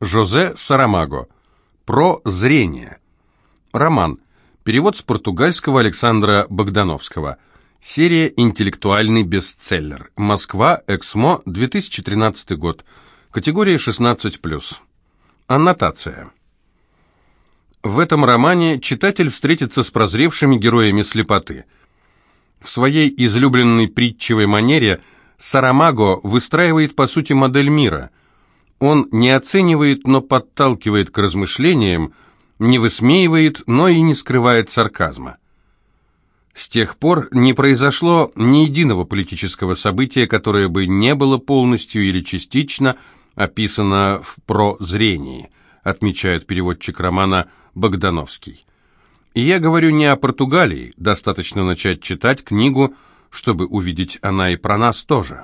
Жозе Сарамаго. Про зрение. Роман. Перевод с португальского Александра Богдановского. Серия «Интеллектуальный бестселлер». Москва, Эксмо, 2013 год. Категория 16+. Аннотация. В этом романе читатель встретится с прозревшими героями слепоты. В своей излюбленной притчевой манере Сарамаго выстраивает по сути модель мира – он не оценивает, но подталкивает к размышлениям, не высмеивает, но и не скрывает сарказма. С тех пор не произошло ни единого политического события, которое бы не было полностью или частично описано в «Прозрении», отмечает переводчик романа Богдановский. И я говорю не о Португалии, достаточно начать читать книгу, чтобы увидеть она и про нас тоже.